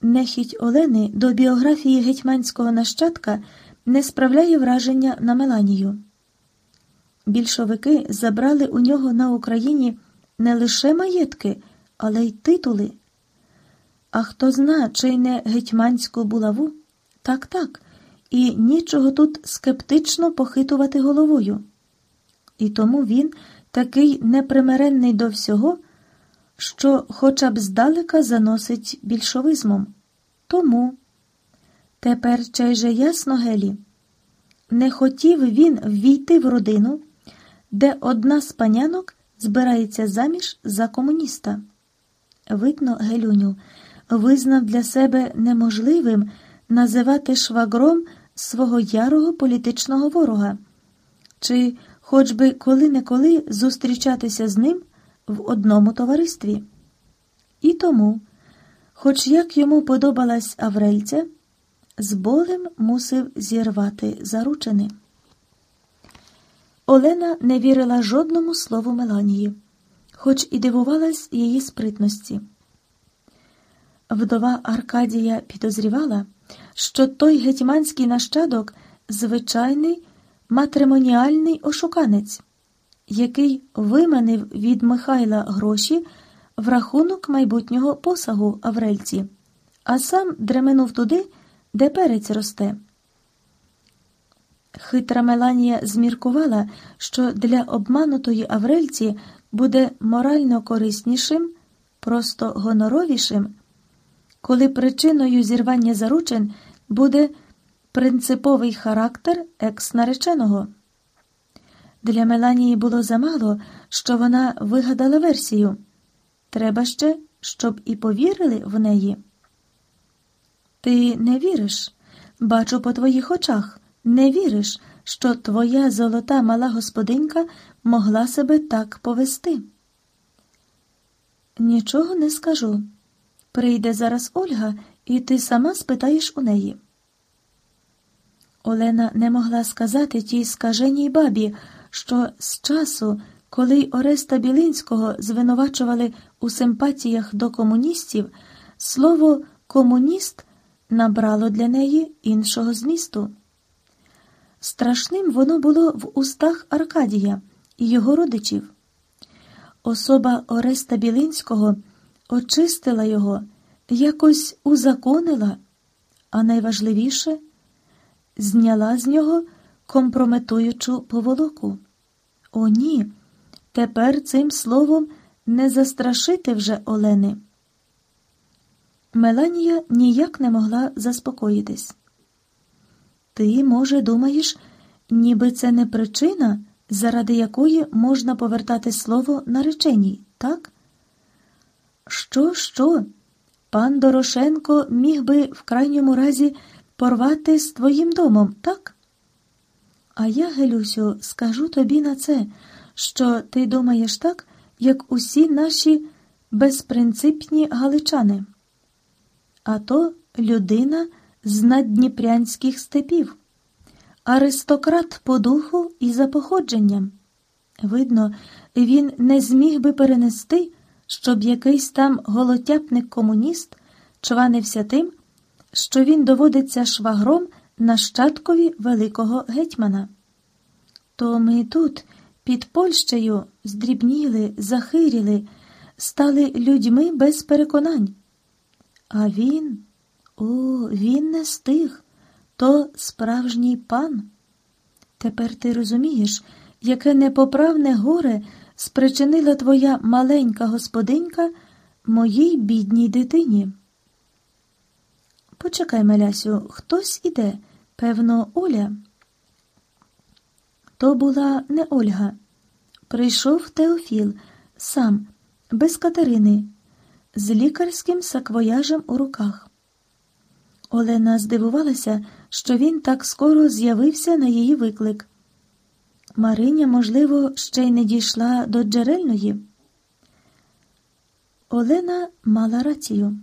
Нехідь Олени до біографії гетьманського нащадка не справляє враження на Меланію. Більшовики забрали у нього на Україні не лише маєтки, але й титули. А хто зна, чи не гетьманську булаву? Так, так, і нічого тут скептично похитувати головою. І тому він такий непримиренний до всього, що хоча б здалека заносить більшовизмом. Тому тепер чай же ясно, Гелі, не хотів він ввійти в родину, де одна з панянок збирається заміж за комуніста. Видно, Гелюню, визнав для себе неможливим називати швагром свого ярого політичного ворога, чи хоч би коли-неколи зустрічатися з ним в одному товаристві. І тому, хоч як йому подобалась Аврельця, з болем мусив зірвати заручини. Олена не вірила жодному слову Меланії, хоч і дивувалась її спритності. Вдова Аркадія підозрівала, що той гетьманський нащадок звичайний матримоніальний ошуканець, який виманив від Михайла гроші в рахунок майбутнього посагу Аврельці, а сам дременув туди, де перець росте. Хитра Меланія зміркувала, що для обманутої Аврельці буде морально кориснішим, просто гоноровішим, коли причиною зірвання заручин буде принциповий характер екс-нареченого. Для Меланії було замало, що вона вигадала версію. Треба ще, щоб і повірили в неї. Ти не віриш, бачу по твоїх очах, не віриш, що твоя золота мала господинька могла себе так повести. Нічого не скажу. Прийде зараз Ольга, і ти сама спитаєш у неї. Олена не могла сказати тій скаженій бабі, що з часу, коли Ореста Білинського звинувачували у симпатіях до комуністів, слово комуніст набрало для неї іншого змісту. Страшним воно було в устах Аркадія і його родичів. Особа Ореста Білинського очистила його, якось узаконила, а найважливіше зняла з нього компрометуючу поволоку. О, ні, тепер цим словом не застрашити вже Олени. Меланія ніяк не могла заспокоїтись. Ти, може, думаєш, ніби це не причина, заради якої можна повертати слово нареченій, так? Що, що? Пан Дорошенко міг би в крайньому разі порвати з твоїм домом, так? А я, Гелюсю, скажу тобі на це, що ти думаєш так, як усі наші безпринципні галичани. А то людина з наддніпрянських степів, аристократ по духу і за походженням. Видно, він не зміг би перенести, щоб якийсь там голотяпник комуніст чванився тим, що він доводиться швагром нащадкові великого гетьмана. То ми тут, під Польщею, здрібніли, захиріли, стали людьми без переконань. А він, о, він не стиг, то справжній пан. Тепер ти розумієш, яке непоправне горе спричинила твоя маленька господинька моїй бідній дитині. Почекай, Малясю, хтось іде, певно, Оля. То була не Ольга. Прийшов Теофіл сам, без Катерини, з лікарським саквояжем у руках. Олена здивувалася, що він так скоро з'явився на її виклик. Мариня, можливо, ще й не дійшла до джерельної. Олена мала рацію.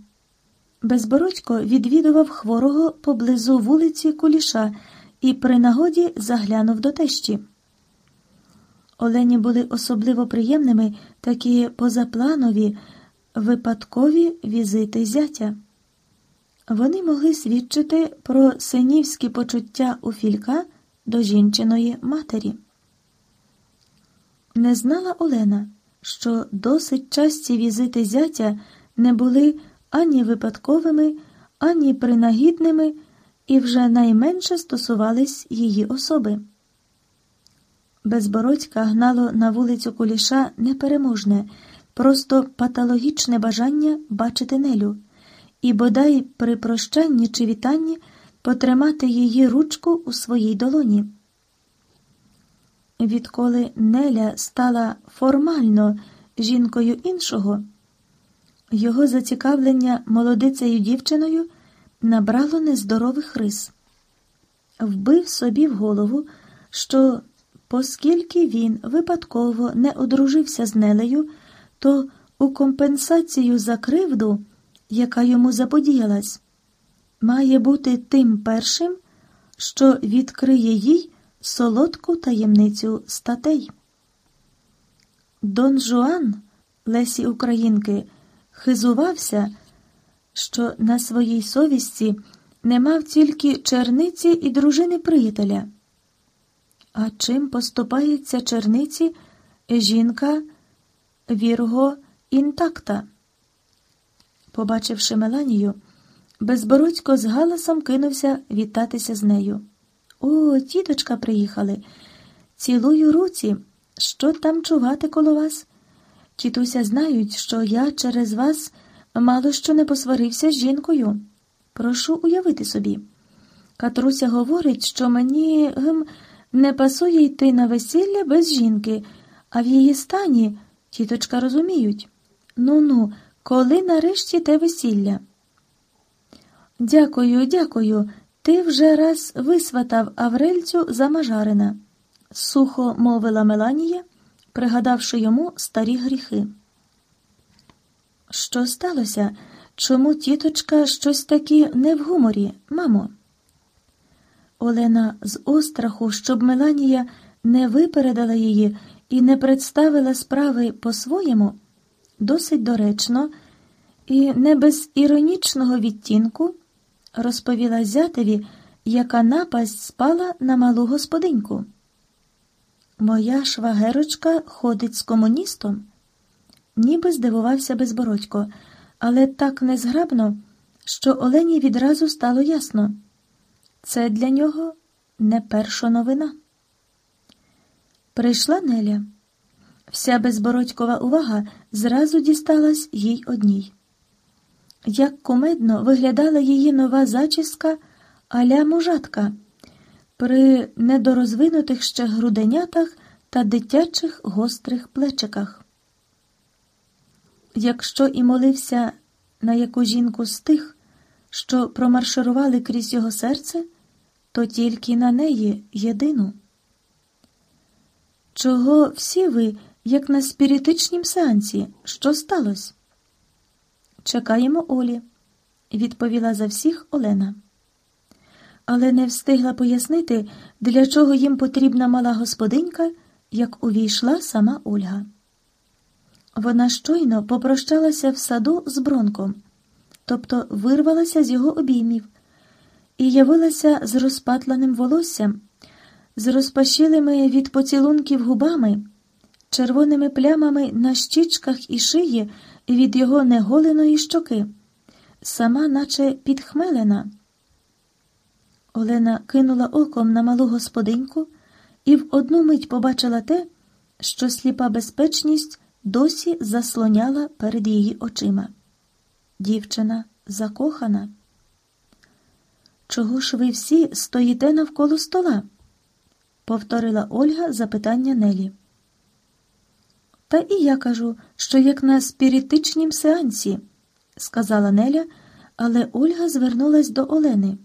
Безбородько відвідував хворого поблизу вулиці Куліша і при нагоді заглянув до тещі. Олені були особливо приємними такі позапланові, випадкові візити зятя. Вони могли свідчити про синівські почуття у Філька до жінчиної матері. Не знала Олена, що досить часті візити зятя не були ані випадковими, ані принагідними і вже найменше стосувались її особи. Безбородька гнало на вулицю Куліша непереможне, просто патологічне бажання бачити Нелю, і бодай при прощанні чи вітанні потримати її ручку у своїй долоні. Відколи Неля стала формально жінкою іншого, його зацікавлення молодицею дівчиною набрало нездорових рис, вбив собі в голову, що, оскільки він випадково не одружився з Нелею, то у компенсацію за кривду, яка йому заподіялась, має бути тим першим, що відкриє їй солодку таємницю статей. Дон Жуан Лесі Українки хизувався, що на своїй совісті не мав тільки черниці і дружини приятеля. А чим поступається черниці жінка Вірго інтакта? Побачивши Меланію, безбородько з галасом кинувся вітатися з нею. О, тіточка, приїхали. Цілую руці. Що там чувати коло вас? Тітуся знають, що я через вас мало що не посварився з жінкою. Прошу уявити собі. Катруся говорить, що мені гм, не пасує йти на весілля без жінки, а в її стані тіточка розуміють. Ну ну, коли нарешті те весілля? Дякую, дякую. Ти вже раз висватав Аврельцю за Мажарина, сухо мовила Меланія, пригадавши йому старі гріхи. Що сталося? Чому тіточка щось таки не в гуморі, мамо? Олена з остраху, щоб Меланія не випередила її і не представила справи по-своєму, досить доречно і не без іронічного відтінку розповіла зятеві, яка напасть спала на малу господиньку. Моя швагерочка ходить з комуністом, ніби здивувався безбородько, але так незграбно, що Олені відразу стало ясно це для нього не перша новина. Прийшла Неля. Вся безбородькова увага зразу дісталась їй одній. Як кумедно виглядала її нова зачіска аля мужатка при недорозвинутих ще груденятах та дитячих гострих плечиках. Якщо і молився на яку жінку з тих, що промарширували крізь його серце, то тільки на неї єдину. Чого всі ви, як на спіритичнім сеансі, що сталося? Чекаємо Олі, відповіла за всіх Олена. Але не встигла пояснити, для чого їм потрібна мала господинька, як увійшла сама Ольга. Вона щойно попрощалася в саду з Бронком, тобто вирвалася з його обіймів, і явилася з розпатленим волоссям, з розпашілими від поцілунків губами, червоними плямами на щічках і шиї від його неголеної щоки, сама, наче підхмелена. Олена кинула оком на малу господиньку і в одну мить побачила те, що сліпа безпечність досі заслоняла перед її очима. Дівчина закохана. Чого ж ви всі стоїте навколо стола? повторила Ольга запитання Нелі. Та і я кажу, що як на спіритичнім сеансі, сказала Неля, але Ольга звернулась до Олени.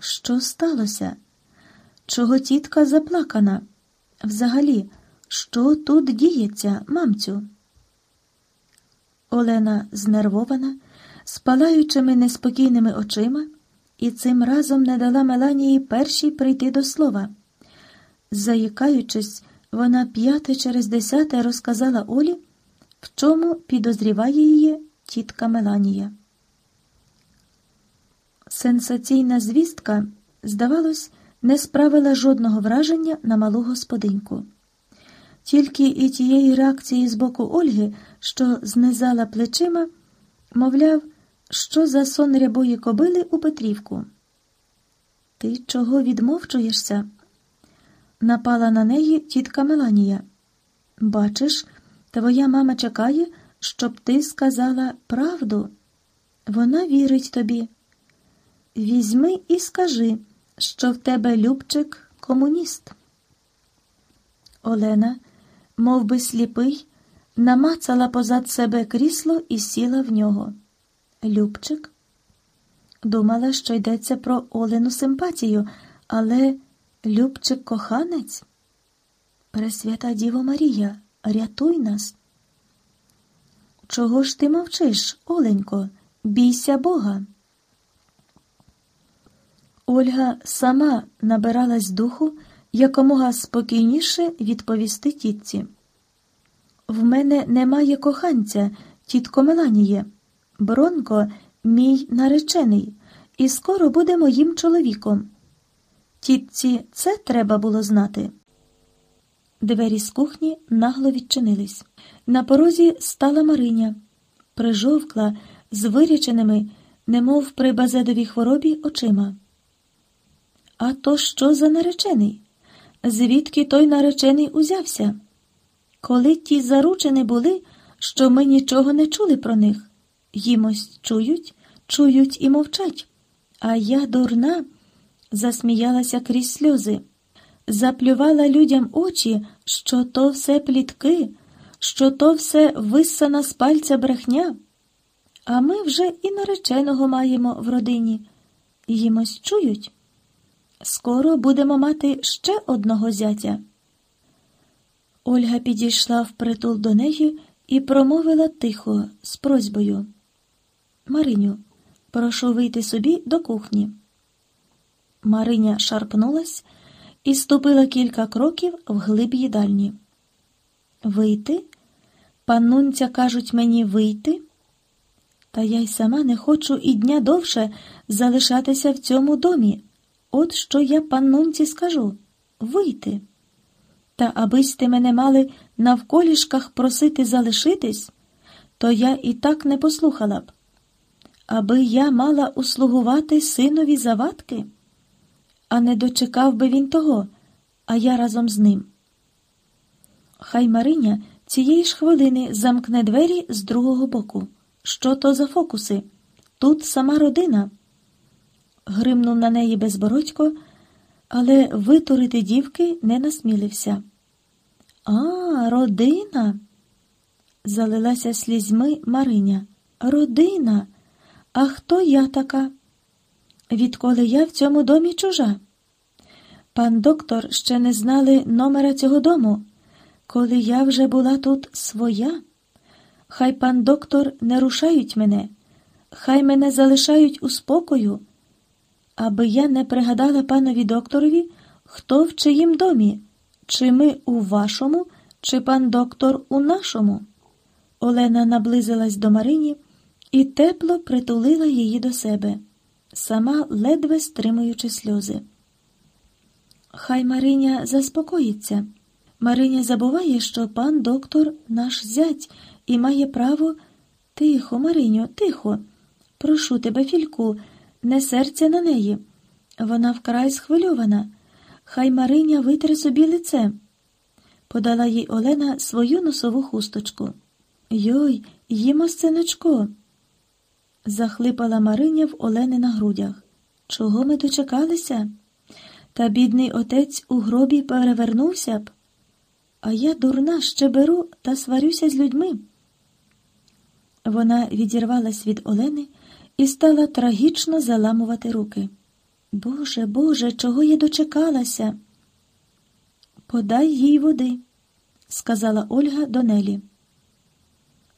Що сталося? Чого тітка заплакана? Взагалі, що тут діється, мамцю? Олена знервована, з палаючими неспокійними очима, і цим разом не дала Меланії першій прийти до слова. Заїкаючись, вона п'яте через десяте розказала Олі, в чому підозріває її тітка Меланія. Сенсаційна звістка, здавалось, не справила жодного враження на малу господиньку. Тільки і тієї реакції з боку Ольги, що знизала плечима, мовляв, що за сон рябої кобили у Петрівку. Ти чого відмовчуєшся? Напала на неї тітка Меланія. Бачиш, твоя мама чекає, щоб ти сказала правду. Вона вірить тобі. Візьми і скажи, що в тебе Любчик комуніст. Олена, мов би сліпий, намацала позад себе крісло і сіла в нього. Любчик думала, що йдеться про Олену симпатію, але Любчик коханець. Пресвята Діво Марія, рятуй нас. Чого ж ти мовчиш, Оленько? Бійся Бога. Ольга сама набиралась духу якомога спокійніше відповісти тітці. В мене немає коханця, тітко Меланіє. Бронко мій наречений, і скоро буде моїм чоловіком. Тітці це треба було знати. Двері з кухні нагло відчинились. На порозі стала Мариня, прижовкла з виряченими, немов при базедовій хворобі, очима. А то що за наречений? Звідки той наречений узявся? Коли ті заручені були, що ми нічого не чули про них, їм ось чують, чують і мовчать. А я, дурна, засміялася крізь сльози, заплювала людям очі, що то все плітки, що то все виссана з пальця брехня. А ми вже і нареченого маємо в родині. Їм ось чують. Скоро будемо мати ще одного зятя. Ольга підійшла впритул до неї і промовила тихо, з просьбою. Мариню, прошу вийти собі до кухні. Мариня шарпнулась і ступила кілька кроків в глиб їдальні. Вийти? Панунця кажуть мені вийти? Та я й сама не хочу і дня довше залишатися в цьому домі. От що я паннунці скажу вийти. Та абись ти мене мали навколішках просити залишитись, то я і так не послухала б. Аби я мала услугувати синові завадки, а не дочекав би він того, а я разом з ним. Хай Мариня цієї ж хвилини замкне двері з другого боку. Що то за фокуси? Тут сама родина гримнув на неї безбородько, але витурити дівки не насмілився. А, родина. Залилася слізьми Мариня. Родина. А хто я така? Відколи я в цьому домі чужа? Пан доктор ще не знали номера цього дому, коли я вже була тут своя. Хай пан доктор не рушають мене, хай мене залишають у спокою аби я не пригадала панові докторові, хто в чиїм домі, чи ми у вашому, чи пан доктор у нашому. Олена наблизилась до Марині і тепло притулила її до себе, сама ледве стримуючи сльози. Хай Мариня заспокоїться. Мариня забуває, що пан доктор наш зять і має право. Тихо, Мариню, тихо. Прошу тебе, фільку не серця на неї. Вона вкрай схвильована. Хай Мариня витре собі лице. Подала їй Олена свою носову хусточку. Йой, їмо сценочко. Захлипала Мариня в Олени на грудях. Чого ми дочекалися? Та бідний отець у гробі перевернувся б. А я дурна ще беру та сварюся з людьми. Вона відірвалась від Олени і стала трагічно заламувати руки. Боже, Боже, чого я дочекалася? Подай їй води, сказала Ольга до Нелі.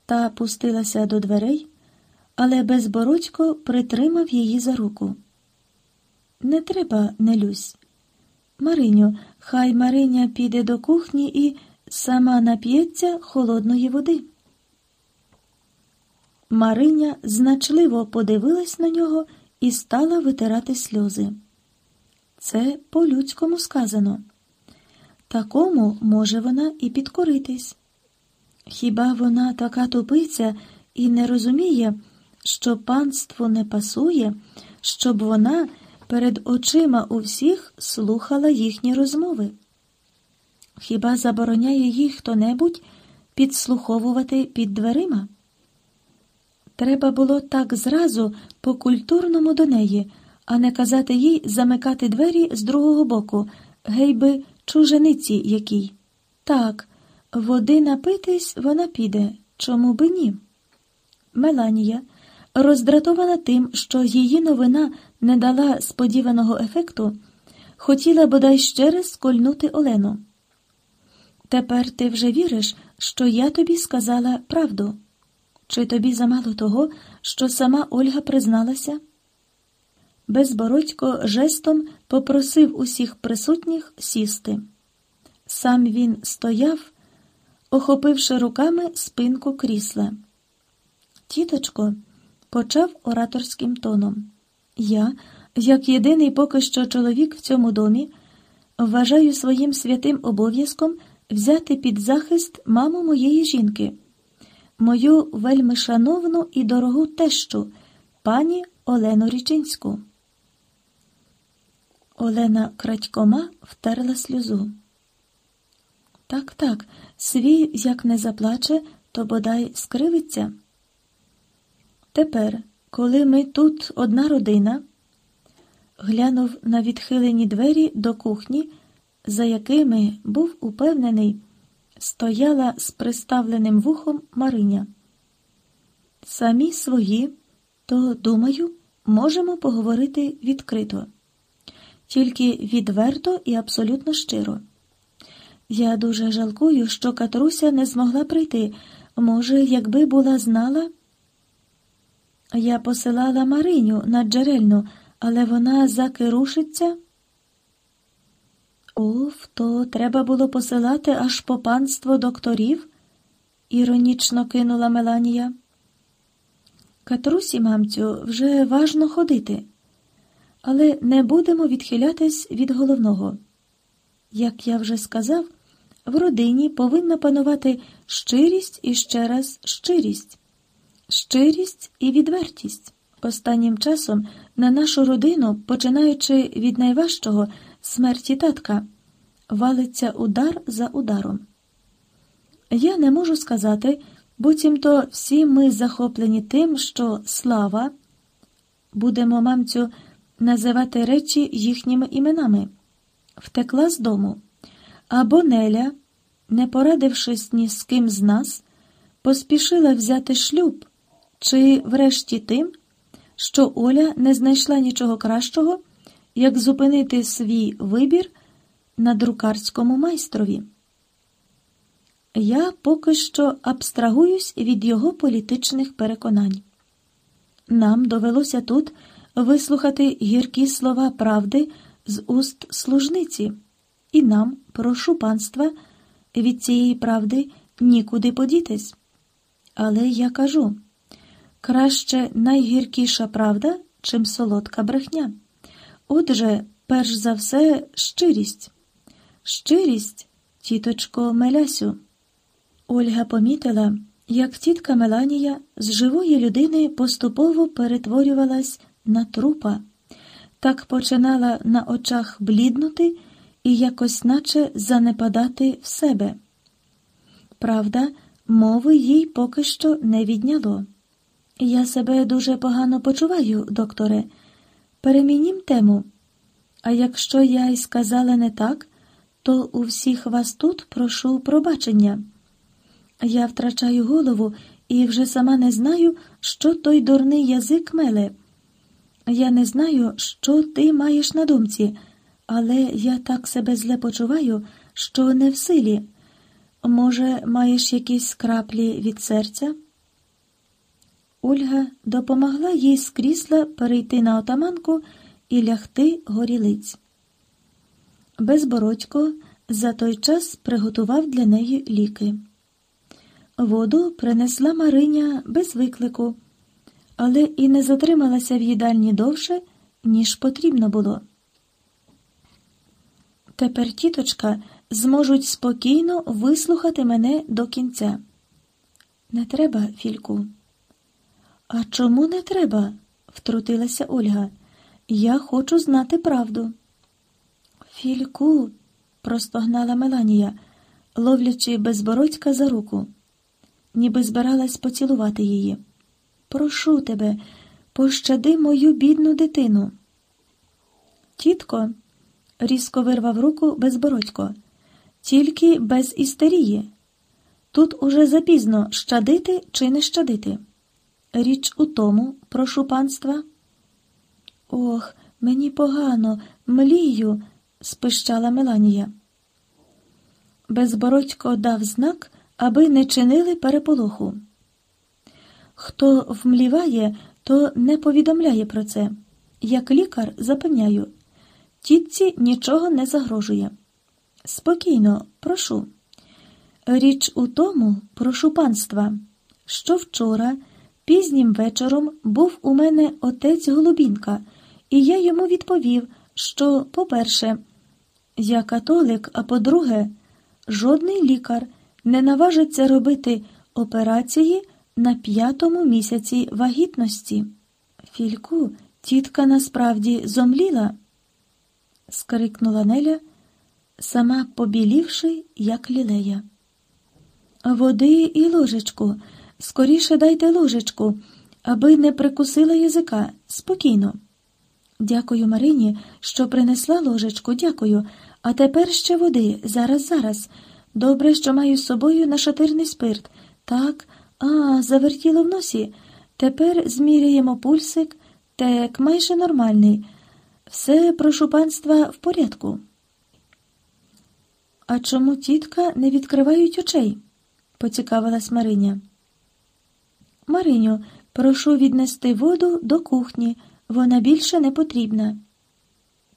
Та пустилася до дверей, але безбородько притримав її за руку. Не треба, Нелюсь. Мариню, хай Мариня піде до кухні і сама нап'ється холодної води. Мариня значливо подивилась на нього і стала витирати сльози. Це по-людському сказано. Такому може вона і підкоритись. Хіба вона така тупиця і не розуміє, що панству не пасує, щоб вона перед очима у всіх слухала їхні розмови? Хіба забороняє їй хто небудь підслуховувати під дверима? Треба було так зразу по культурному до неї, а не казати їй замикати двері з другого боку, гей би чужениці якій. Так, води напитись вона піде, чому би ні? Меланія, роздратована тим, що її новина не дала сподіваного ефекту, хотіла бодай ще раз скольнути Олену. Тепер ти вже віриш, що я тобі сказала правду. Чи тобі замало того, що сама Ольга призналася? Безбородько жестом попросив усіх присутніх сісти. Сам він стояв, охопивши руками спинку крісла. Тіточко, почав ораторським тоном. Я, як єдиний поки що чоловік в цьому домі, вважаю своїм святим обов'язком взяти під захист маму моєї жінки мою вельми шановну і дорогу тещу, пані Олену Річинську. Олена крадькома втерла сльозу. Так, так, свій, як не заплаче, то бодай скривиться. Тепер, коли ми тут одна родина, глянув на відхилені двері до кухні, за якими був упевнений стояла з приставленим вухом Мариня. Самі свої, то, думаю, можемо поговорити відкрито, тільки відверто і абсолютно щиро. Я дуже жалкую, що Катруся не змогла прийти. Може, якби була знала. Я посилала Мариню на джерельну, але вона закирушиться. Оф, то треба було посилати аж по панство докторів, іронічно кинула Меланія. Катрусі, мамцю, вже важно ходити, але не будемо відхилятись від головного. Як я вже сказав, в родині повинна панувати щирість і ще раз щирість, щирість і відвертість. Останнім часом на нашу родину, починаючи від найважчого смерті татка, валиться удар за ударом. Я не можу сказати, буцімто всі ми захоплені тим, що слава, будемо мамцю називати речі їхніми іменами, втекла з дому, або Неля, не порадившись ні з ким з нас, поспішила взяти шлюб, чи врешті тим, що Оля не знайшла нічого кращого як зупинити свій вибір на друкарському майстрові. Я поки що абстрагуюсь від його політичних переконань. Нам довелося тут вислухати гіркі слова правди з уст служниці, і нам, прошу панства, від цієї правди нікуди подітись. Але я кажу краще найгіркіша правда, чим солодка брехня. Отже, перш за все, щирість. Щирість, тіточко Мелясю. Ольга помітила, як тітка Меланія з живої людини поступово перетворювалась на трупа, так починала на очах бліднути і якось наче занепадати в себе. Правда, мови їй поки що не відняло. Я себе дуже погано почуваю, докторе. Перемінім тему. А якщо я й сказала не так, то у всіх вас тут прошу пробачення. Я втрачаю голову і вже сама не знаю, що той дурний язик меле. Я не знаю, що ти маєш на думці, але я так себе зле почуваю, що не в силі. Може, маєш якісь краплі від серця? Ольга допомогла їй з крісла перейти на отаманку і лягти горілиць. Безбородько за той час приготував для неї ліки. Воду принесла Мариня без виклику, але і не затрималася в їдальні довше, ніж потрібно було. Тепер тіточка зможуть спокійно вислухати мене до кінця. Не треба, Фільку. А чому не треба? втрутилася Ольга. Я хочу знати правду. Фільку, простогнала Меланія, ловлячи безбородька за руку, ніби збиралась поцілувати її. Прошу тебе, пощади мою бідну дитину. Тітко, різко вирвав руку безбородько, тільки без істерії. Тут уже запізно щадити чи не щадити. Річ у тому, прошу панства. Ох, мені погано, млію, спищала Меланія. Безбородько дав знак, аби не чинили переполоху. Хто вмліває, то не повідомляє про це. Як лікар запевняю, тітці нічого не загрожує. Спокійно, прошу. Річ у тому, прошу панства, що вчора, пізнім вечором, був у мене отець Голубінка, і я йому відповів, що, по-перше, я католик, а по-друге, жодний лікар не наважиться робити операції на п'ятому місяці вагітності. Фільку, тітка насправді зомліла, скрикнула Неля, сама побілівши, як лілея. Води і ложечку, скоріше дайте ложечку, аби не прикусила язика. Спокійно. Дякую Марині, що принесла ложечку, дякую. А тепер ще води. Зараз, зараз. Добре, що маю з собою нашатирний спирт. Так, а, завертіло в носі. Тепер зміряємо пульсик, так майже нормальний. Все, прошу панства, в порядку. А чому тітка не відкривають очей? поцікавилась Мариня. Мариню, прошу віднести воду до кухні, вона більше не потрібна.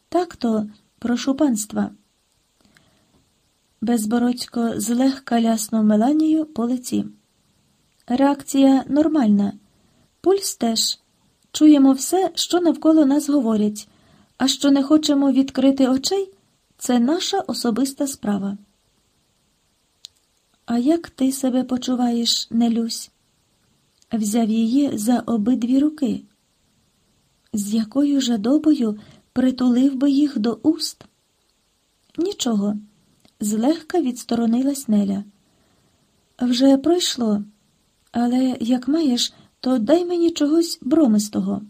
Так то, прошу панства. Безбородько злегка ляснув Меланію по лиці. Реакція нормальна. Пульс теж. Чуємо все, що навколо нас говорять, а що не хочемо відкрити очей, це наша особиста справа. А як ти себе почуваєш, Нелюсь? Взяв її за обидві руки. З якою жадобою притулив би їх до уст? Нічого, злегка відсторонилась Неля. Вже пройшло, але як маєш, то дай мені чогось бромистого.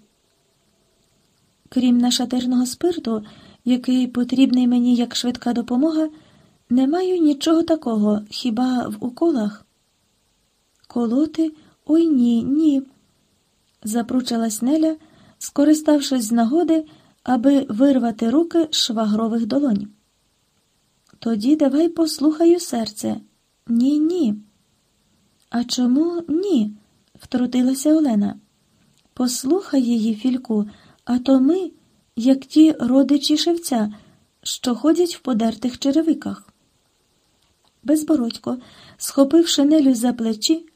Крім нашатирного спирту, який потрібний мені як швидка допомога. Не маю нічого такого, хіба в уколах? Колоти? Ой ні, ні. Запручилась Неля, скориставшись з нагоди, аби вирвати руки швагрових долонь. Тоді давай послухаю серце. Ні, ні. А чому ні? втрутилася Олена. Послухай її, Фільку, а то ми, як ті родичі шевця, що ходять в подертих черевиках. Безбородько, схопивши Нелю за плечі,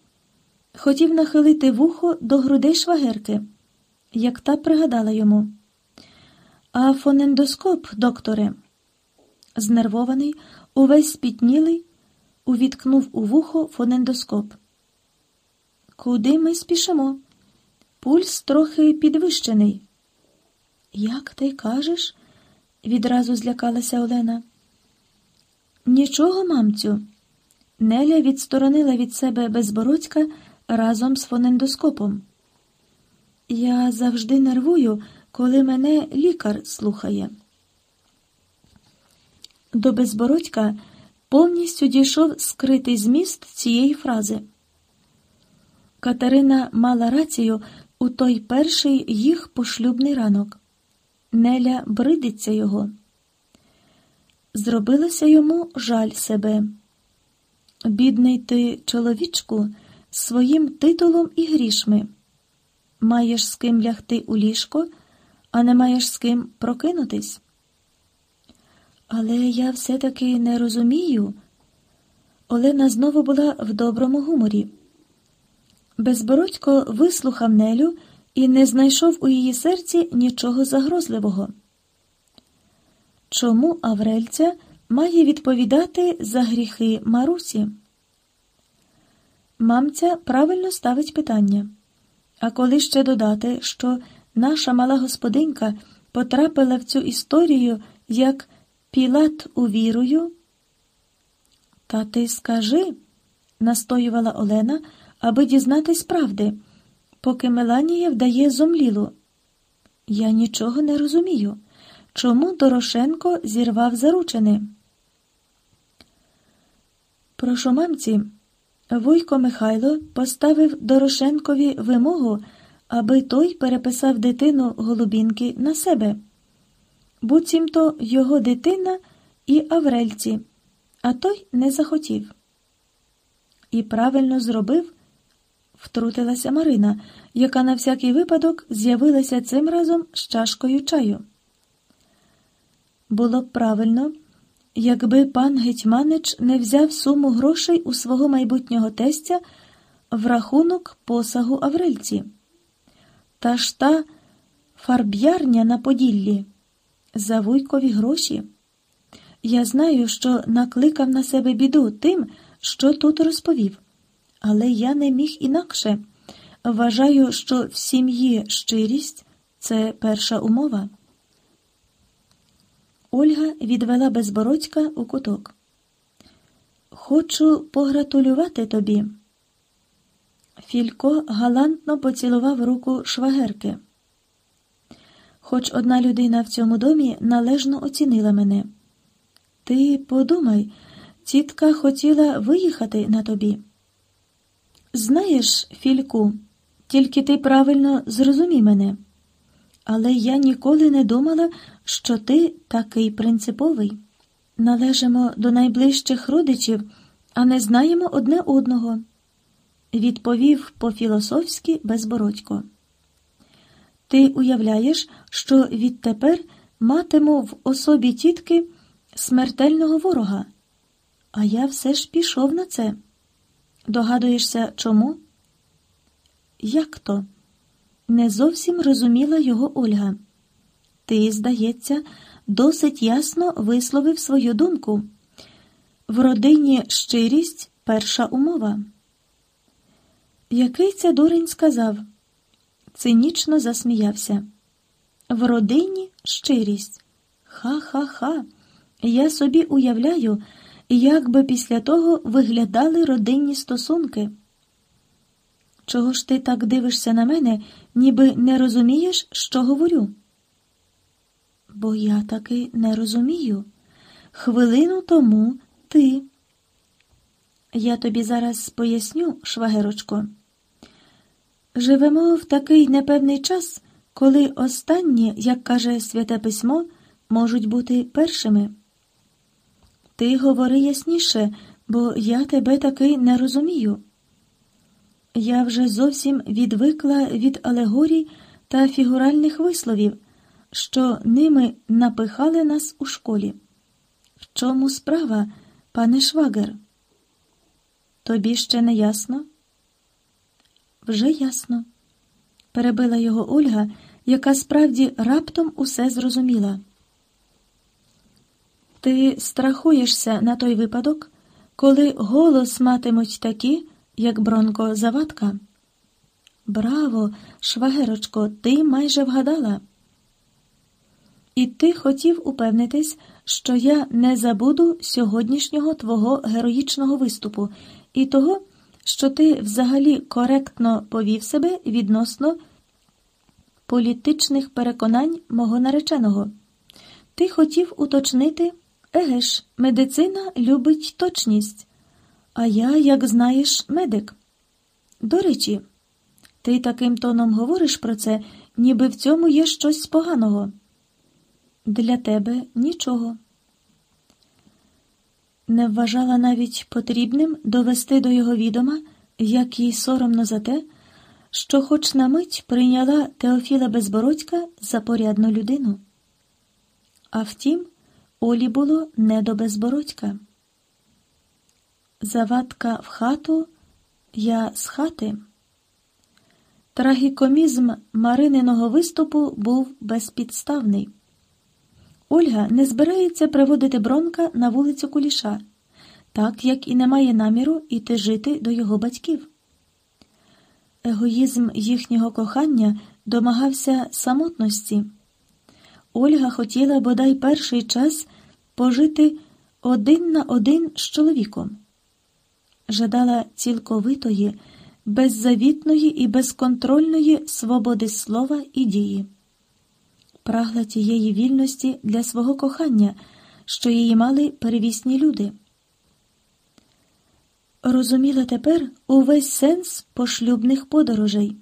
хотів нахилити вухо до грудей швагерки, як та пригадала йому. А фонендоскоп, докторе, знервований, увесь спітнілий, увіткнув у вухо фонендоскоп. Куди ми спішимо? Пульс трохи підвищений. Як ти кажеш? відразу злякалася Олена. Нічого, мамцю. Неля відсторонила від себе безбородька разом з фонендоскопом. Я завжди нервую, коли мене лікар слухає. До безбородька повністю дійшов скритий зміст цієї фрази. Катерина мала рацію у той перший їх пошлюбний ранок. Неля бридиться його. Зробилося йому жаль себе. Бідний ти, чоловічку, своїм титулом і грішми. Маєш з ким лягти у ліжко, а не маєш з ким прокинутись. Але я все-таки не розумію. Олена знову була в доброму гуморі. Безбородько вислухав Нелю і не знайшов у її серці нічого загрозливого. Чому Аврельця має відповідати за гріхи Марусі? Мамця правильно ставить питання. А коли ще додати, що наша мала господинка потрапила в цю історію як Пілат у вірою? Та ти скажи, настоювала Олена, аби дізнатись правди, поки Меланія вдає зомлілу. Я нічого не розумію. Чому Дорошенко зірвав заручини? Прошу мамці, Вуйко Михайло поставив Дорошенкові вимогу, аби той переписав дитину голубінки на себе. Буцімто його дитина і Аврельці, а той не захотів. І правильно зробив, втрутилася Марина, яка на всякий випадок з'явилася цим разом з чашкою чаю. Було б правильно, якби пан Гетьманич не взяв суму грошей у свого майбутнього тестя в рахунок посагу Аврельці. Та ж та фарб'ярня на Поділлі за вуйкові гроші. Я знаю, що накликав на себе біду тим, що тут розповів, але я не міг інакше. Вважаю, що в сім'ї щирість це перша умова. Ольга відвела безбородька у куток. Хочу погратулювати тобі. Філько галантно поцілував руку швагерки. Хоч одна людина в цьому домі належно оцінила мене. Ти подумай, тітка хотіла виїхати на тобі. Знаєш, Фільку, тільки ти правильно зрозумій мене. Але я ніколи не думала, що ти такий принциповий. Належимо до найближчих родичів, а не знаємо одне одного, відповів по-філософськи безбородько. Ти уявляєш, що відтепер матиму в особі тітки смертельного ворога, а я все ж пішов на це. Догадуєшся, чому? Як то? Не зовсім розуміла його Ольга. Ти, здається, досить ясно висловив свою думку. В родині щирість перша умова. Який це дурень сказав? Цинічно засміявся. В родині щирість. Ха-ха-ха. Я собі уявляю, як би після того виглядали родинні стосунки. Чого ж ти так дивишся на мене, ніби не розумієш, що говорю? Бо я таки не розумію. Хвилину тому ти. Я тобі зараз поясню, швагерочко. Живемо в такий непевний час, коли останні, як каже Святе Письмо, можуть бути першими. Ти говори ясніше, бо я тебе таки не розумію. Я вже зовсім відвикла від алегорій та фігуральних висловів, що ними напихали нас у школі. В чому справа, пане Швагер? Тобі ще не ясно? Вже ясно, перебила його Ольга, яка справді раптом усе зрозуміла. Ти страхуєшся на той випадок, коли голос матимуть такі, як Бронко Завадка? Браво, швагерочко, ти майже вгадала. І ти хотів упевнитись, що я не забуду сьогоднішнього твого героїчного виступу і того, що ти взагалі коректно повів себе відносно політичних переконань мого нареченого. Ти хотів уточнити, еге ж, медицина любить точність, а я, як знаєш, медик. До речі, ти таким тоном говориш про це, ніби в цьому є щось поганого. Для тебе нічого. Не вважала навіть потрібним довести до його відома, як їй соромно за те, що хоч на мить прийняла Теофіла Безбородька за порядну людину. А втім, Олі було не до безбородька. Завадка в хату, я з хати. Трагікомізм Марининого виступу був безпідставний. Ольга не збирається приводити Бронка на вулицю Куліша, так як і не має наміру іти жити до його батьків. Егоїзм їхнього кохання домагався самотності. Ольга хотіла бодай перший час пожити один на один з чоловіком, жадала цілковитої, беззавітної і безконтрольної свободи слова і дії, прагла тієї вільності для свого кохання, що її мали перевісні люди. Розуміла тепер увесь сенс пошлюбних подорожей.